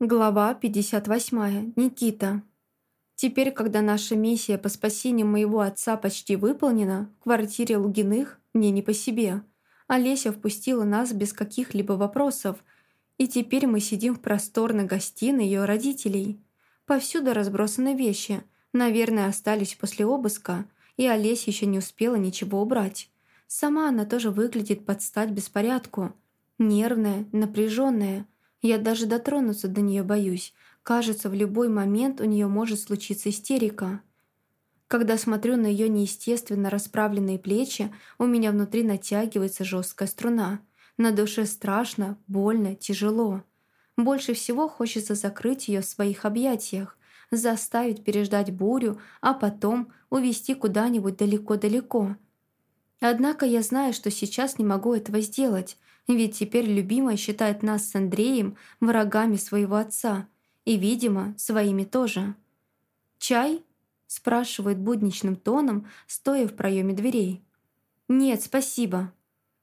Глава 58. Никита. Теперь, когда наша миссия по спасению моего отца почти выполнена, в квартире Лугиных мне не по себе. Олеся впустила нас без каких-либо вопросов, и теперь мы сидим в просторной гостиной ее родителей. Повсюду разбросаны вещи, наверное, остались после обыска, и Олеся еще не успела ничего убрать. Сама она тоже выглядит под стать беспорядку. Нервная, напряженная – я даже дотронуться до нее боюсь. Кажется, в любой момент у нее может случиться истерика. Когда смотрю на ее неестественно расправленные плечи, у меня внутри натягивается жесткая струна. На душе страшно, больно, тяжело. Больше всего хочется закрыть ее в своих объятиях, заставить переждать бурю, а потом увести куда-нибудь далеко-далеко. Однако я знаю, что сейчас не могу этого сделать, ведь теперь любимая считает нас с Андреем врагами своего отца. И, видимо, своими тоже. «Чай?» – спрашивает будничным тоном, стоя в проеме дверей. «Нет, спасибо».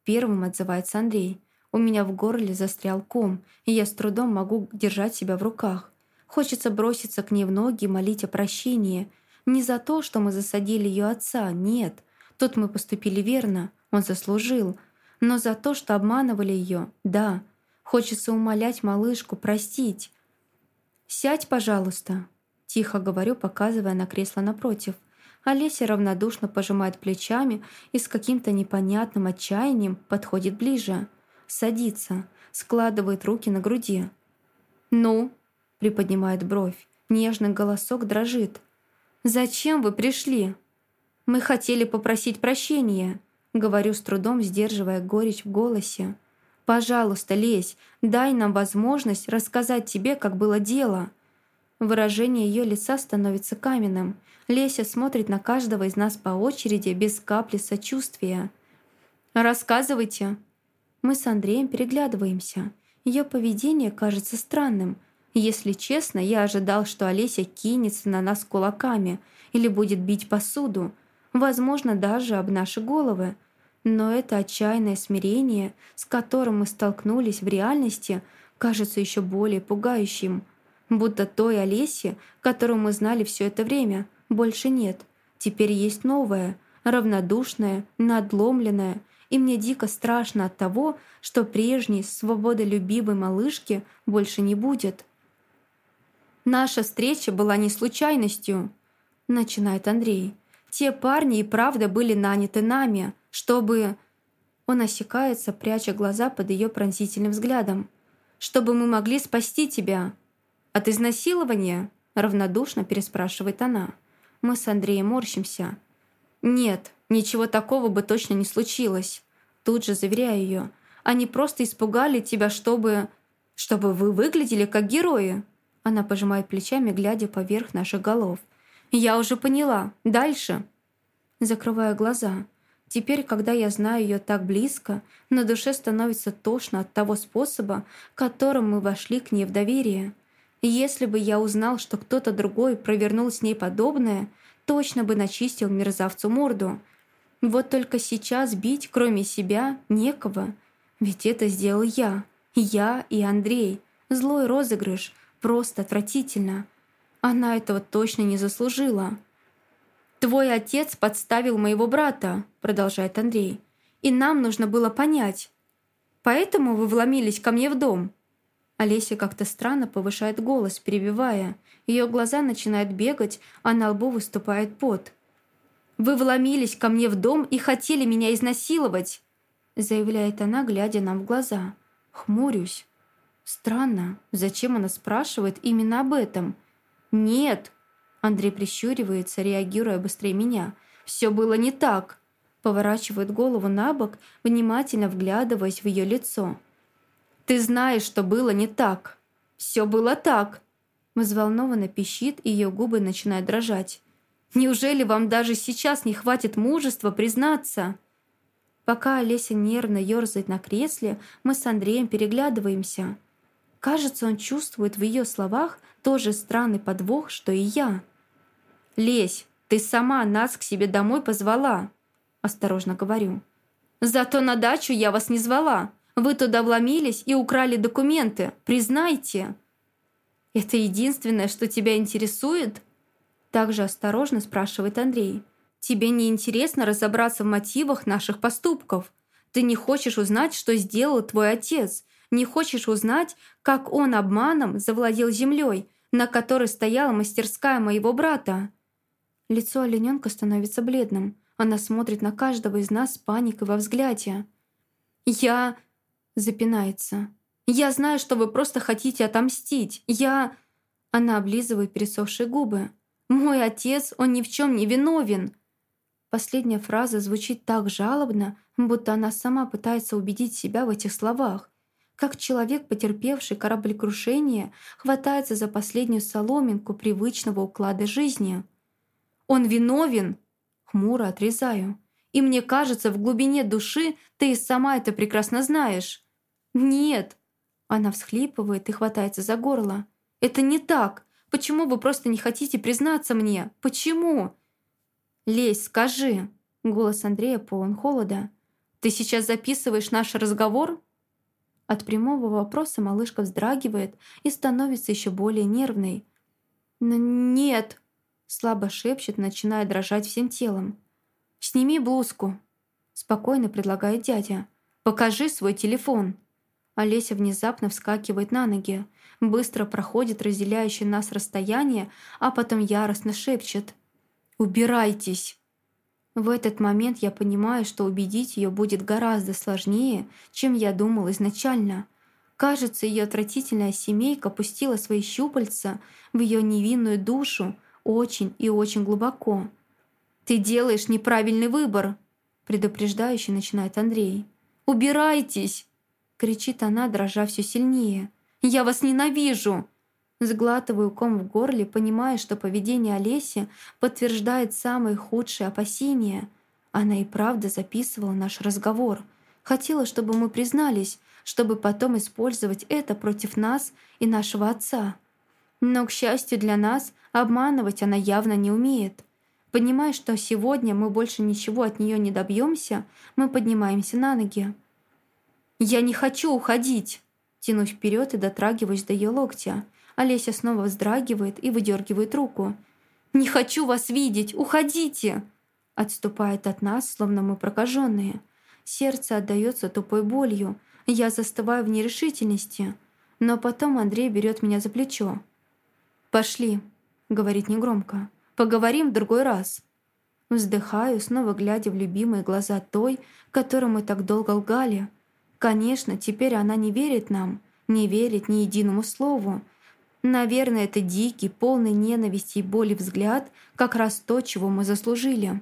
Первым отзывается Андрей. У меня в горле застрял ком, и я с трудом могу держать себя в руках. Хочется броситься к ней в ноги и молить о прощении. Не за то, что мы засадили ее отца, нет. Тут мы поступили верно, он заслужил – но за то, что обманывали ее, да, хочется умолять малышку простить. «Сядь, пожалуйста», — тихо говорю, показывая на кресло напротив. Олеся равнодушно пожимает плечами и с каким-то непонятным отчаянием подходит ближе. Садится, складывает руки на груди. «Ну?» — приподнимает бровь. Нежный голосок дрожит. «Зачем вы пришли?» «Мы хотели попросить прощения», Говорю с трудом, сдерживая горечь в голосе. «Пожалуйста, лезь, дай нам возможность рассказать тебе, как было дело». Выражение ее лица становится каменным. Леся смотрит на каждого из нас по очереди, без капли сочувствия. «Рассказывайте». Мы с Андреем переглядываемся. Ее поведение кажется странным. Если честно, я ожидал, что Олеся кинется на нас кулаками или будет бить посуду. Возможно, даже об наши головы. Но это отчаянное смирение, с которым мы столкнулись в реальности, кажется еще более пугающим. Будто той Олеси, которую мы знали все это время, больше нет. Теперь есть новое, равнодушное, надломленное, и мне дико страшно от того, что прежней свободолюбивой малышки больше не будет. «Наша встреча была не случайностью», — начинает Андрей. «Те парни и правда были наняты нами» чтобы...» Он осекается, пряча глаза под ее пронзительным взглядом. «Чтобы мы могли спасти тебя!» «От изнасилования?» Равнодушно переспрашивает она. Мы с Андреем морщимся. «Нет, ничего такого бы точно не случилось». Тут же заверяю ее. «Они просто испугали тебя, чтобы... чтобы вы выглядели как герои». Она пожимает плечами, глядя поверх наших голов. «Я уже поняла. Дальше». Закрываю глаза. Теперь, когда я знаю ее так близко, на душе становится тошно от того способа, которым мы вошли к ней в доверие. Если бы я узнал, что кто-то другой провернул с ней подобное, точно бы начистил мерзавцу морду. Вот только сейчас бить, кроме себя, некого. Ведь это сделал я. Я и Андрей. Злой розыгрыш. Просто отвратительно. Она этого точно не заслужила. «Твой отец подставил моего брата», — продолжает Андрей. «И нам нужно было понять. Поэтому вы вломились ко мне в дом». Олеся как-то странно повышает голос, перебивая. Ее глаза начинают бегать, а на лбу выступает пот. «Вы вломились ко мне в дом и хотели меня изнасиловать», заявляет она, глядя нам в глаза. Хмурюсь. Странно, зачем она спрашивает именно об этом? «Нет», Андрей прищуривается, реагируя быстрее меня. «Все было не так!» Поворачивает голову на бок, внимательно вглядываясь в ее лицо. «Ты знаешь, что было не так!» «Все было так!» Взволнованно пищит, и ее губы начинают дрожать. «Неужели вам даже сейчас не хватит мужества признаться?» Пока Олеся нервно ерзает на кресле, мы с Андреем переглядываемся. Кажется, он чувствует в ее словах тот же странный подвох, что и я. «Лесь, ты сама нас к себе домой позвала», – осторожно говорю. «Зато на дачу я вас не звала. Вы туда вломились и украли документы. Признайте». «Это единственное, что тебя интересует?» Также осторожно спрашивает Андрей. «Тебе не интересно разобраться в мотивах наших поступков? Ты не хочешь узнать, что сделал твой отец? Не хочешь узнать, как он обманом завладел землей, на которой стояла мастерская моего брата?» Лицо олененка становится бледным. Она смотрит на каждого из нас с паникой во взгляде. «Я...» — запинается. «Я знаю, что вы просто хотите отомстить. Я...» Она облизывает пересохшие губы. «Мой отец, он ни в чем не виновен!» Последняя фраза звучит так жалобно, будто она сама пытается убедить себя в этих словах. Как человек, потерпевший кораблекрушение, хватается за последнюю соломинку привычного уклада жизни. «Он виновен!» Хмуро отрезаю. «И мне кажется, в глубине души ты и сама это прекрасно знаешь». «Нет!» Она всхлипывает и хватается за горло. «Это не так! Почему вы просто не хотите признаться мне? Почему?» «Лезь, скажи!» Голос Андрея полон холода. «Ты сейчас записываешь наш разговор?» От прямого вопроса малышка вздрагивает и становится еще более нервной. «Нет!» Слабо шепчет, начиная дрожать всем телом. «Сними блузку!» Спокойно предлагает дядя. «Покажи свой телефон!» Олеся внезапно вскакивает на ноги, быстро проходит разделяющее нас расстояние, а потом яростно шепчет. «Убирайтесь!» В этот момент я понимаю, что убедить ее будет гораздо сложнее, чем я думал изначально. Кажется, ее отвратительная семейка пустила свои щупальца в ее невинную душу очень и очень глубоко. «Ты делаешь неправильный выбор!» предупреждающе начинает Андрей. «Убирайтесь!» кричит она, дрожа все сильнее. «Я вас ненавижу!» Сглатываю ком в горле, понимая, что поведение Олеси подтверждает самые худшие опасения. Она и правда записывала наш разговор. Хотела, чтобы мы признались, чтобы потом использовать это против нас и нашего отца. Но, к счастью для нас, обманывать она явно не умеет. Понимая, что сегодня мы больше ничего от нее не добьемся, мы поднимаемся на ноги. «Я не хочу уходить!» Тянусь вперед и дотрагиваюсь до ее локтя. Олеся снова вздрагивает и выдергивает руку. «Не хочу вас видеть! Уходите!» Отступает от нас, словно мы прокаженные. Сердце отдается тупой болью. Я застываю в нерешительности. Но потом Андрей берет меня за плечо. «Пошли», — говорит негромко. «Поговорим в другой раз». Вздыхаю, снова глядя в любимые глаза той, которой мы так долго лгали. Конечно, теперь она не верит нам, не верит ни единому слову. Наверное, это дикий, полный ненависти и боли взгляд как раз то, чего мы заслужили.